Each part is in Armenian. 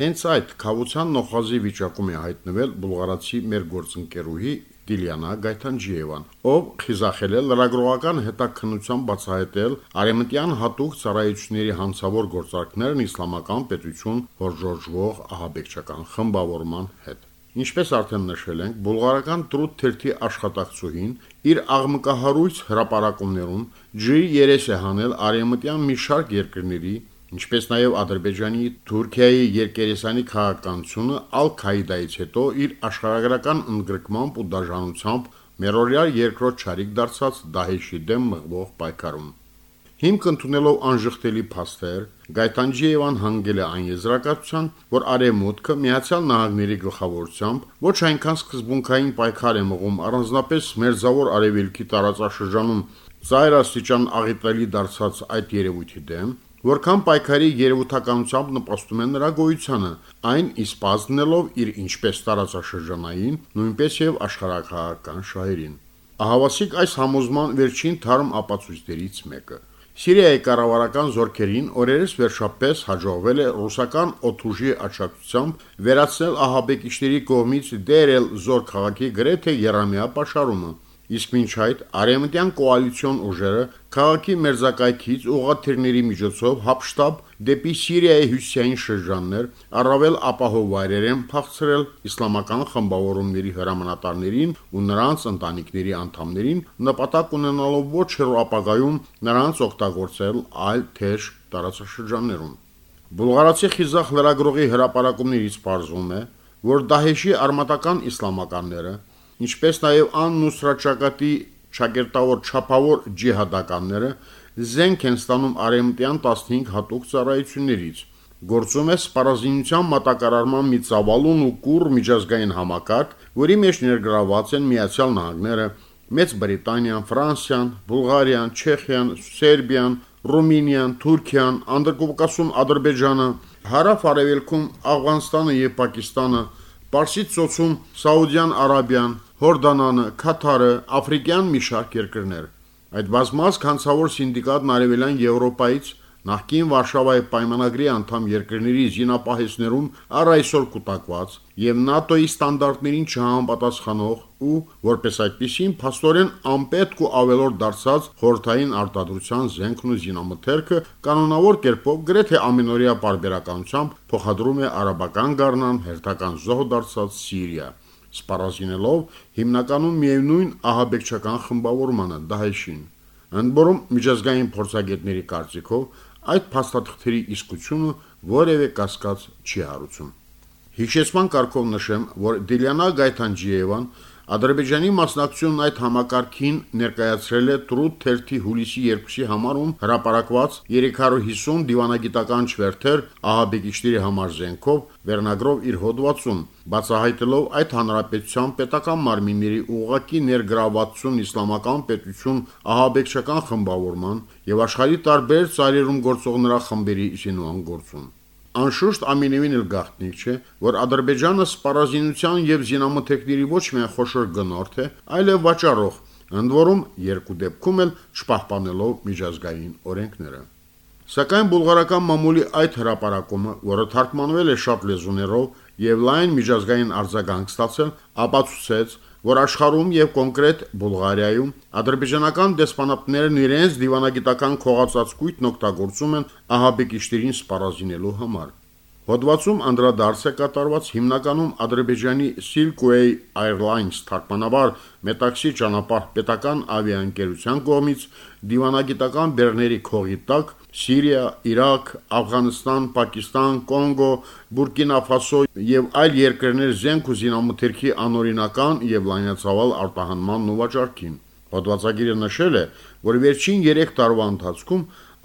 Հենց այդ խավության նոխազի վիճակում է հայտնվել բուլղարացի մեր գործընկերուհի Դիլիանա Գայթանջիևան, ով խիզախել է լրագրողական հետաքննության բացահայտել արեմտյան հատուկ ծառայությունների հանցավոր գործարքներն իսլամական պետություն հորժորժվող ահաբեկչական խմբավորման հետ։ Ինչպես արդեն նշել ենք, բուլղարական Տրուտ թերթի աշխատակցուհին իր աղմկահարույց հրապարակումներում ջի երես է հանել արեմտյան մի շարք երկրների ինչպես նաև Ադրբեջանի, Թուրքիայի երկերեսանի քաղաքականությունը Ալ-Քաիդայից հետո իր աշխարհագրական ընդգրկմամբ ու դաժանությամբ մերօրյա երկրորդ ճարիք դարձած Դահեշի դեմ մղվող պայքարում։ Հիմք ընդունելով անժխտելի փաստեր, Գայթանջիևան հանգել է այն եզրակացության, որ Արեմուտքը Միացյալ Նահանգների գլխավորությամբ ոչ այնքան սկզբունքային պայքար է մղում առանձնապես մերձավոր արևելքի տարածաշրջանում ծայր աստիճան աղետալի դարձած այդ երևույթի դեմ, որքան պայքարի երևութականությամբ նպաստում է նրա գոյությանը, այն իսպազնելով իր ինչպես տարածաշրջանային, նույնպես եւ աշխարհակահաղական շահերին։ Ահավասիկ այս համոզման վերջին թարմ ապացույցներից մեկը. Սիրիայի կառավարական զորքերին օրերս վերջապես հաջողվել է ռուսական օթուժի աչակցությամբ վերացնել ահաբեկիչների կողմից դերել զոր քաղաքի գրեթե երամիա պաշարումը, Իսկ մինչ այդ արեմտյան կոալիցիոն ուժերը քաղաքի մերձակայքից ուղղաթիռների միջոցով հապշտապ դեպի Սիրիայի հյուսիսային շրջաններ առավել ապահով վայրեր են փախցրել իսլամական խմբավորումների հրամանատարներին ու նրանց ընտանիքների անդամներին նպատակ ունենալով ոչ հեռու ապագայում նրանց օգտագործել այլ թեժ տարածաշրջաններում։ Բուլղարացի խիզախ լրագրողի հրապարակումներից պարզվում է, որ Դահեշի արմատական իսլամականները ինչպես նաև Ան-Նուսրաչակատի ճակերտավոր չափավոր ջիհադականները զենք են ստանում արեմտյան 15 հատուկ ծառայություններից։ Գործում է սպառազինության մատակարարման մի ծավալուն ու կուր միջազգային համակարգ, որի մեջ ներգրաված են Միացյալ Նահանգները, Մեծ Բրիտանիան, Ֆրանսիան, Բուլղարիան, Չեխիան, Սերբիան, Ռումինիան, Թուրքիան, Անդրկովկասում Ադրբեջանը, Հարավ-Արևելքում Աֆղանստանը եւ Պակիստանը, Պարսից ծոցում Սաուդյան Արաբիան, Հորդանանը, Քաթարը, աֆրիկյան մի շարք երկրներ։ Այդ բազմազգ հանցավոր սինդիկատն արևելյան Եվրոպայից նախկին Վարշավայի պայմանագրի անդամ երկրների զինապահեսներում առ այսօր կուտակված եւ ՆԱՏՕ-ի ստանդարտներին չհամապատասխանող ու որպես այդպեսին փաստորեն անպետք ու ավելորդ դարձած խորթային արտադրության զենքն ու զինամթերքը կանոնավոր կերպով գրեթե ամենօրյա բարբերականությամբ փոխադրում է արաբական գառնան հերթական զոհ դարձած Սիրիա սպառազինելով հիմնականում միևնույն ահաբեկչական խմբավորմանը Դահեշին։ Ընդ որում միջազգային փորձագետների կարծիքով այդ փաստաթղթերի իսկությունը որևէ կասկած չի հարուցում։ Հիշեցման կարգով նշեմ, որ Դիլիանա Գայթանջիևան Ադրբեջանի մասնակցությունն այդ համակարգին ներկայացրել է Տրուտ թերթի հուլիսի 2-ի համարում հրապարակված 350 դիվանագիտական չվերթեր ահաբեկիչների համար զենքով վերնագրով իր հոդվածում, բացահայտելով այդ հանրապետության պետական մարմինների ուղղակի ներգրավվածություն իսլամական պետություն ահաբեկչական խմբավորման եւ աշխարհի տարբեր ծայրերում գործող նրա խմբերի զինուան գործում։ Անշուշտ ամենևին էլ գաղտնիք չէ, որ Ադրբեջանը սպառազինության եւ զինամթերքների ոչ միայն խոշոր գնորդ է, այլև վաճառող, ընդ որում երկու դեպքում էլ չպահպանելով միջազգային օրենքները։ Սակայն բուլղարական մամուլի այդ հրապարակումը, որը թարգմանվել է շատ լեզուներով եւ լայն միջազգային արձագանք ստացել, ապացուցեց, որ աշխարհում եւ կոնկրետ Բուլղարիայում ադրբեջանական դեսպանատներն իրենց դիվանագիտական քողածածկույթն օգտագործում են ահաբեկիչներին սպառազինելու համար։ Հոդվածում անդրադարձ է կատարված հիմնականում Ադրբեջանի Silkway Airlines թարգմանաբար Մետաքսի ճանապարհ պետական ավիաընկերության կողմից դիվանագիտական բեռների քողի տակ Սիրիա, Իրաք, Աֆղանստան, Պակիստան, Կոնգո, Բուրկինա Ֆասո եւ այլ երկրներ զենք ու զինամթերքի անօրինական եւ լայնածավալ արտահանման ու վաճառքին։ Հոդվածագիրը նշել է, որ վերջին 3 տարվա ընթացքում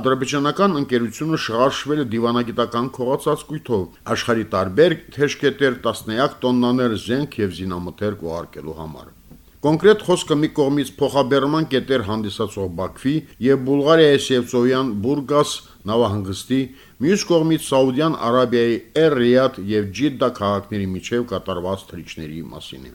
ադրբեջանական ընկերությունը շղարշվել է դիվանագիտական քողացածկույթով աշխարի տարբեր թեժկետեր տասնյակ տոննաներ զենք եւ զինամթերք ուղարկելու համար։ Կոնկրետ խոսքը մի կողմից փոխաբերման կետեր հանդիսացող Բաքվի եւ Բուլղարիայի Սևծովյան Բուրգաս նավահանգստի, մյուս կողմից Սաուդյան Արաբիայի Էր-Ռիադ եւ Ջիդդա քաղաքների միջև կատարված թրիչների մասին է։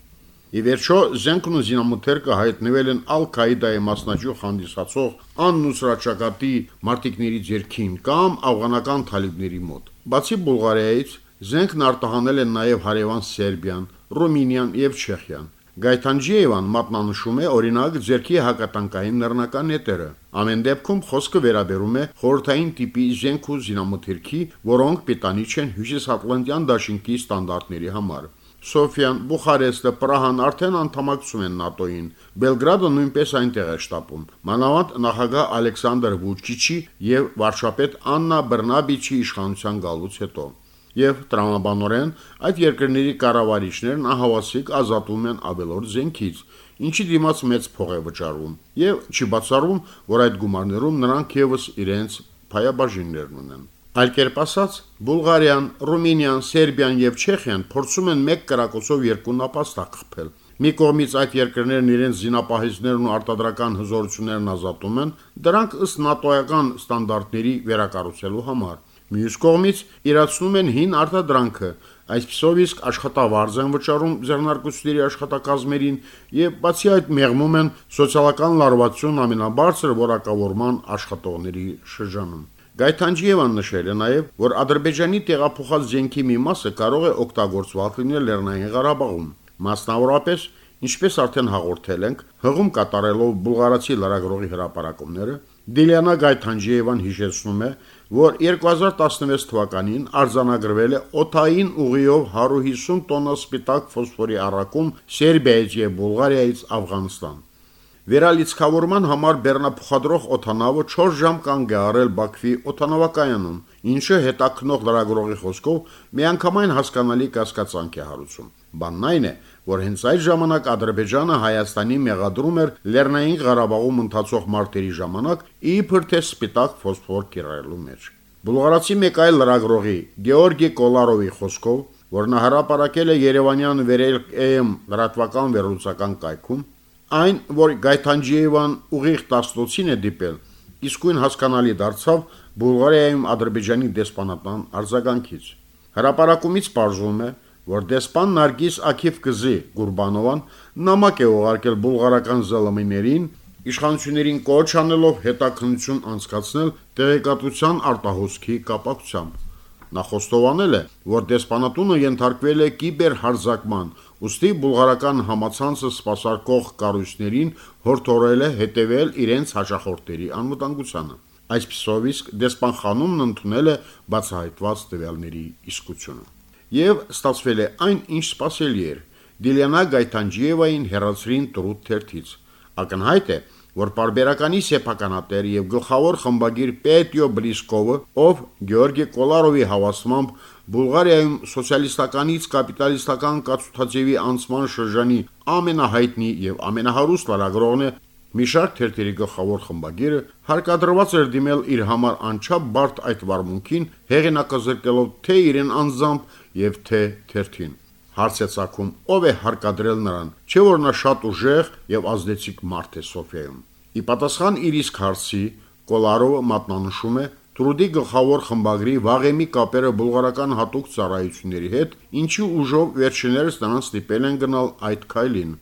Ի վերջո զենքն ու զինամթերքը հայտնվել են Ալ-Քաիդայի մասնաճյուղ հանդիսացող Ան-Նուսրաչակատի մարտիկների ձեռքին կամ աֆղանական թալիբների մոտ։ Բացի Բուլղարիայից Զենքն արտահանել են նաև հարևան Սերբիան, Ռումինիան եւ Չեխիան։ Գայթանջիևան մատնանշում է օրինակ ձերքի հակատանկային նռնական նետերը։ Ամեն դեպքում խոսքը վերաբերում է խորթային տիպի զենք ու զինամթերքի, որոնք պիտանի չեն հյուսիսատլանտյան դաշինքի ստանդարտների համար։ Սոֆիան, Բուխարեստը, Պրահան արդեն անդամակցում են ՆԱՏՕ-ին։ Բելգրադը նույնպես այնտեղ է շտապում։ Մանավանդ նախագահ Ալեքսանդր Վուչիչի եւ վարչապետ Աննա Բռնաբիչի իշխանության գալուց հետո եւ տրամաբանորեն այդ երկրների կառավարիչներն ահավասիկ ազատում են ավելորդ զենքից, ինչի դիմաց մեծ փող է վճարվում եւ չի բացառվում, որ այդ գումարներում նրանք եւս իրենց փայաբաժիններն ունեն։ Այլ կերպ ասած, Բուլղարիան, Ռումինիան, Սերբիան եւ Չեխիան փորձում են մեկ կրակոցով երկու նապաստակ խփել։ Մի կողմից այդ երկրներն իրենց զինապահիզներն ու արտադրական հզորություններն ազատում են, դրանք ըստ ՆԱՏՕ-ական ստանդարտների վերակառուցելու համար։ Մյուս կողմից իրացնում են հին արտադրանքը, այսպիսով իսկ աշխատավարձ են վճարում ձեռնարկությունների աշխատակազմերին եւ բացի այդ մեղմում են սոցիալական լարվածություն ամենաբարձր որակավորման աշխատողների շրջանում։ Գայթանջիևան նշել է նաև, որ Ադրբեջանի տեղափոխած զենքի մի մասը կարող է օգտագործված լինել Լեռնային Ղարաբաղում։ Մասնավորապես, ինչպես արդեն հաղորդել ենք, հղում կատարելով բուլղարացի լրագրողի հրապարակումները, Դիլիանա Գայթանջիևան հիշեցնում է, որ 2016 թվականին արձանագրվել է օթային ուղիով 150 տոննա սպիտակ ֆոսֆորի առաքում Սերբիայից եւ Բուլղարիայից Աֆղանստան։ Վերալիցքավորման համար Բեռնափոխադրող օթանավը 4 ժամ կանգ է առել Բաքվի օթանավակայանում, ինչը հետաքնող լրագրողի խոսքով միանգամայն հասկանալի կասկածանք է հարուցում։ Բանն այն է, որ հենց այդ ժամանակ Ադրբեջանը Հայաստանի մեղադրում էր Լեռնային Ղարաբաղում ընթացող մարտերի ժամանակ իբր թե սպիտակ ֆոսֆոր կիրառելու մեջ։ Բուլղարացի մեկ այլ լրագրողի Գեորգի Կոլարովի խոսքով, որ նա հրապարակել է Երևանյան վերելք AM լրատվական վերլուծական կայքում, այն, որ Գայթանջիևան ուղիղ 18-ին է դիպել, իսկույն հասկանալի դարձավ Բուլղարիայում Ադրբեջանի դեսպանատան արձագանքից։ Հրապարակումից պարզվում է, որ դեսպան Նարգիս Աքիվ Կզի Գուրբանովան նամակ է ուղարկել բուլղարական զալամիներին իշխանություններին կոչ անելով հետաքննություն անցկացնել տեղեկատվության արտահոսքի կապակցությամբ։ Նա խոստովանել է, որ դեսպանատունը ենթարկվել է կիբերհարձակման, ուստի բուլղարական համացանցը սպասարկող կառույցներին հորդորել է հետևել իրենց հաճախորդների անվտանգությանը։ Այսպիսով իսկ դեսպան խանումն ընդունել է բացահայտված տվյալների իսկությունը եւ ստացվել է այն, ինչ սպասելի էր։ Դիլիանա Գայթանջիևային հերացրին Տրուտ թերթից։ Ակնհայտ է, որ բարբերականի սեփականատեր եւ գլխավոր խմբագիր Պետյո Բլիսկովը, ով Գեորգի Կոլարովի հավաստմամբ Բուլղարիայում սոցիալիստականից կապիտալիստական կացուցաձևի անցման շրջանի ամենահայտնի եւ ամենահարուստ վարագրողն է, մի շարք թերթերի գլխավոր խմբագիրը հարկադրված էր դիմել իր համար անչափ բարդ այդ վարմունքին, հեղինակազրկելով թե իրեն անձամբ եւ թե թերթին։ Հարց է ցակում, ով է հարկադրել նրան, չէ որ նա շատ ուժեղ եւ ազդեցիկ մարդ է Սոֆիայում։ Ի պատասխան իր իսկ հարցի Կոլարովը մատնանշում է. Տրուդի գլխավոր խմբագրի վաղեմի կապերը բուլղարական հատուկ ծառայությունների հետ, ինչի ուժով վերջիներս նրան ստիպել են գնալ այդ քայլին։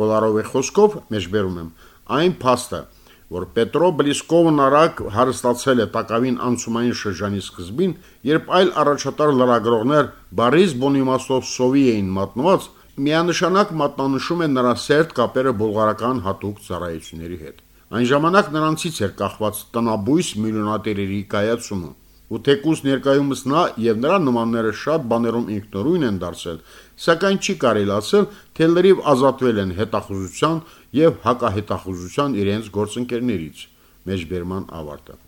Կոլարովի խոսքով մեջբերում եմ, այն փաստը, որ Պետրո Բլիսկովն արագ հարստացել է տակավին անցումային շրջանի սկզբին, երբ այլ առաջատար լրագրողներ Բարիս Բոնիմաստով սովի էին մատնված, միանշանակ մատնանշում է նրա սերտ կապերը բուլղարական հատուկ ծառայությունների հետ։ Այն ժամանակ նրանցից էր կախված տնաբույս միլիոնատերերի կայացումը։ Ու թեկուս ներկայումս նա եւ նրա նմանները շատ բաներում ինքնուրույն են դարձել, սակայն չի կարելի ասել, թե լրիվ ազատվել են հետախուզության եւ հակահետախուզության իրենց գործընկերներից։ Մեջբերման ավարտը։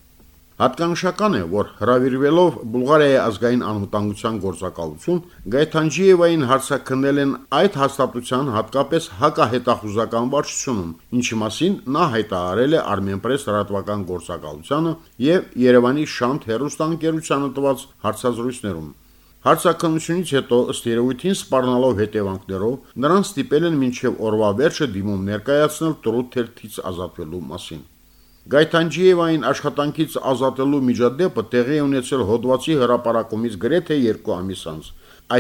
Հատկանշական է, որ հրավիրվելով Բուլղարիայի ազգային անվտանգության գործակալություն, Գայթանջիևային հարցակնել են այդ հաստատության հատկապես հակահետախուզական վարչությունում, ինչի մասին նա հայտարարել է Armenpress լրատվական գործակալությանը եւ Երևանի Շանթ հերոստանգերությանը տված հարցազրույցներում։ Հարցակնությունից հետո ըստ երևույթին սպառնալով հետևանքներով նրան ստիպել են մինչև օրվա վերջը դիմում ներկայացնել տրուտ թերթից ազատվելու մասին։ Գայթանջիևային աշխատանքից ազատելու միջադեպը տեղի ունեցել հոդվածի հրապարակումից գրեթե 2 ամիս անց։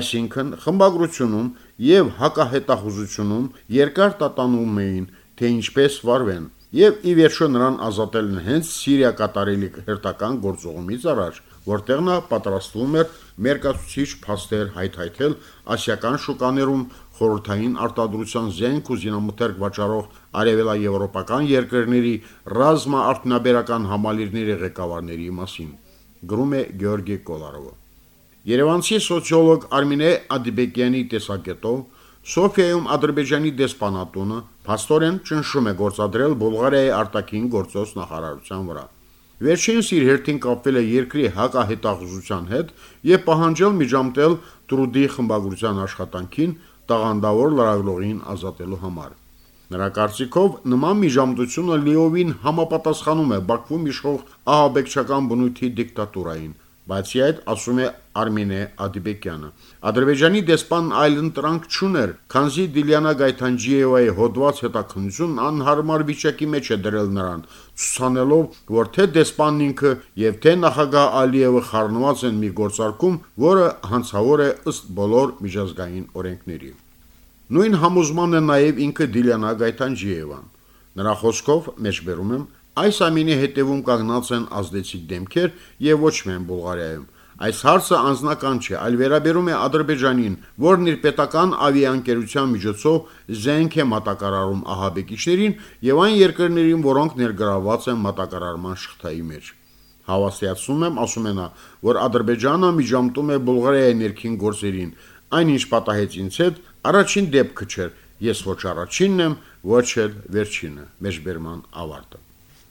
Այսինքն խմբագրությունում եւ հակահետախուզությունում երկար տատանում էին, թե ինչպես վարվեն, եւ ի վերջո նրան ազատել են հենց Սիրիա կատարելի հերթական գործողումից առաջ, որտեղ նա պատրաստվում էր մերկացուցիչ փաստեր հայթայթել ասիական շուկաներում խորհրդային արտադրության զենք ու զինամթերք վաճառող արևելաեվրոպական երկրների ռազմա արտոնաբերական համալիրների ղեկավարների մասին, գրում է Գեորգի Կոլարովը։ Երևանցի սոցիոլոգ Արմինե Ադիբեկյանի տեսակետով Սոֆիայում Ադրբեջանի դեսպանատունը փաստորեն ճնշում է գործադրել Բուլղարիայի արտաքին գործոս նախարարության վրա։ Վերջինս իր հերթին կապվել է երկրի հակահետախուզության հետ եւ պահանջել միջամտել Տրուդի խմբագրության աշխատանքին տաղանդավոր լրագրողին ազատելու համար։ Նրա կարծիքով նման միջամտությունը լիովին համապատասխանում է Բաքվում իշխող ահաբեկչական բնույթի դիկտատուրային, Բացի այդ, ասում է Արմինե Ադիբեկյանը, Ադրբեջանի դեսպանն այլ ընտրանք չուներ, քանզի Դիլիանա Գայթանջիևայի հոդված հետաքննությունն անհարմար վիճակի մեջ է դրել նրան, ցուցանելով, որ թե դեսպանն ինքը եւ թե նախագահ Ալիևը խառնված են մի գործարկում, որը հանցավոր է ըստ բոլոր միջազգային օրենքների։ Նույն համոզման է նաև ինքը Դիլիանա Գայթանջիևան։ Նրա խոսքով մեջբերում եմ Այս ամինի հետևում կանգնած են ազդեցիկ դեմքեր եւ ոչ միայն Բուլղարիայում։ Այս հարցը անձնական չէ, այլ վերաբերում է Ադրբեջանին, որն իր պետական ավիաընկերության միջոցով զենք է մատակարարում ահաբեկիչներին եւ այն երկրներին, որոնք ներգրավված են մատակարարման շղթայի մեջ։ Հավաստիացնում եմ, ասում են նա, որ Ադրբեջանը միջամտում է Բուլղարիայի ներքին գործերին, այնինչ պատահեց ինձ հետ, առաջին դեպքը չէր, ես ոչ առաջինն եմ, ոչ էլ վերջինը, մեջբերման ավարտը։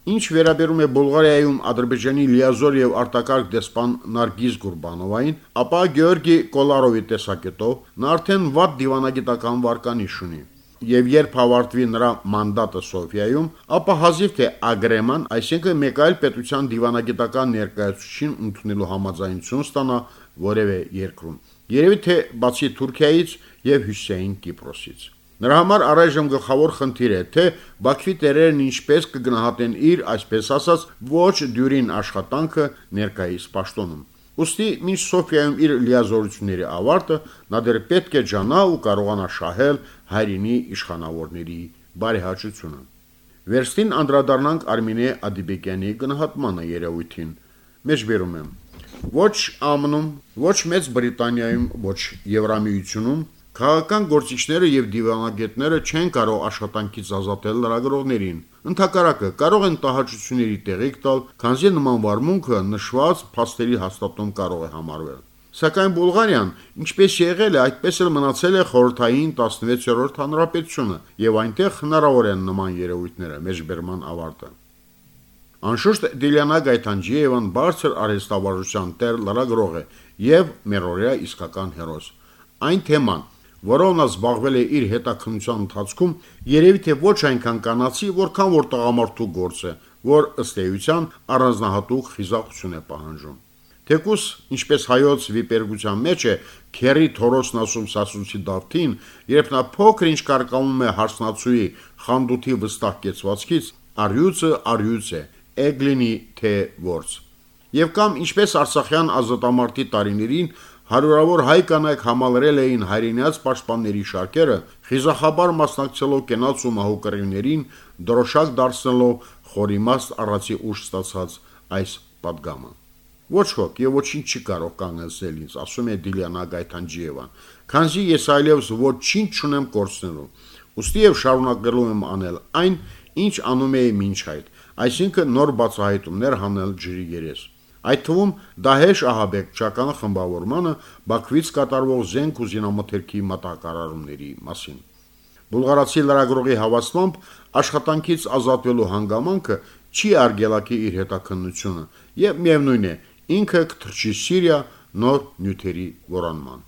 Ինչ վերաբերում է Բուլղարիայում Ադրբեջանի լիազոր եւ արտակարգ դեսպան Նարգիզ Գուրբանովային, ապա Գեորգի Կոլարովի տեսակետով նա արդեն վատ դիվանագիտական վարկանիշ ունի եւ երբ հավարտվի նրա մանդատը Սոֆիայում, ապա հազիվ թե ագրեման, այսինքն մեկ այլ պետության դիվանագիտական ներկայացուցիչին ընդունելու համաձայնություն ստանա որևէ երկրում։ Երևի թե բացի Թուրքիայից եւ Հյուսեյն Կիպրոսից։ Նրա համար առայժմ գլխավոր խնդիր է, թե Բաքվի տերերն ինչպես կգնահատեն իր, այսպես ասած, ոչ դյուրին աշխատանքը ներկայիս պաշտոնում։ Ոստի մինչ Սոֆիայում իր լիազորությունների ավարտը նա դեռ պետք է ճանա ու կարողանա շահել հայրենի իշխանավորների բարեհաճությունը։ Վերստին անդրադառնանք Արմինե Ադիբեկյանի գնահատմանը երևույթին։ Մեջբերում եմ. Ոչ ԱՄՆ-ում, ոչ Մեծ Բրիտանիայում, ոչ Եվրամիությունում Քաղաքական գործիչները եւ դիվանագետները չեն կարող աշխատանքից ազատել լրագրողներին։ Ընթակարակը կարող են տահաճությունների տեղիք տալ, քանզի նման վարմունքը նշված փաստերի հաստատում կարող է համարվել։ Սակայն Բուլղարիան, ինչպես եղել է, այդպես էլ մնացել է խորհրդային 16-րդ հանրապետությունը, եւ այնտեղ հնարավոր են նման երևույթները մեջբերման ավարտը։ Անշուշտ Դիլիանա Գայթանջիևան բարձր արհեստավարժության տեր լրագրող է եւ մերորյա իսկական հերոս։ Այն թեման, որով նա զբաղվել է իր հետաքննության ընթացքում, երևի թե ոչ այնքան կանացի, որքան որ տղամարդու գործ է, որ ըստ էության առանձնահատուկ խիզախություն է պահանջում։ Թեկուս, ինչպես հայոց վիպերգության մեջ է քերի թորոսն ասում սասունցի դավթին, երբ նա փոքր ինչ կարկամում է հարսնացուի խանդութի վստահ կեցվածքից, արյուծը արյուծ է, էգլինի թե որց։ Եվ կամ ինչպես Արցախյան ազատամարտի տարիներին Հարյուրավոր հայ կանայք համալրել էին հայրենյաց պաշտպանների շարքերը, խիզախաբար մասնակցելով կենաց ու մահուկրիներին, դրոշակ դարձնելով խորիմաստ առածի ուժ ստացած այս падգամը։ Ոչ ոք եւ ոչինչ չի կարող կանգնեցնել ինձ, ասում է Դիլիանա Գայթանջիևան։ Քանզի ես այլևս ոչինչ չունեմ կորցնելու։ Ոստի եւ շարունակելու եմ անել այն, ինչ անում էի ոչ այդ, այսինքն նոր բացահայտումներ հանել ջրի երես այդ թվում Դահեշ ահաբեկչական խմբավորմանը Բաքվից կատարվող զենք ու զինամթերքի մատակարարումների մասին։ Բուլղարացի լրագրողի հավաստմամբ աշխատանքից ազատվելու հանգամանքը չի արգելակի իր հետաքննությունը եւ միևնույն է ինքը կթրջի Սիրիա նոր նյութերի որանման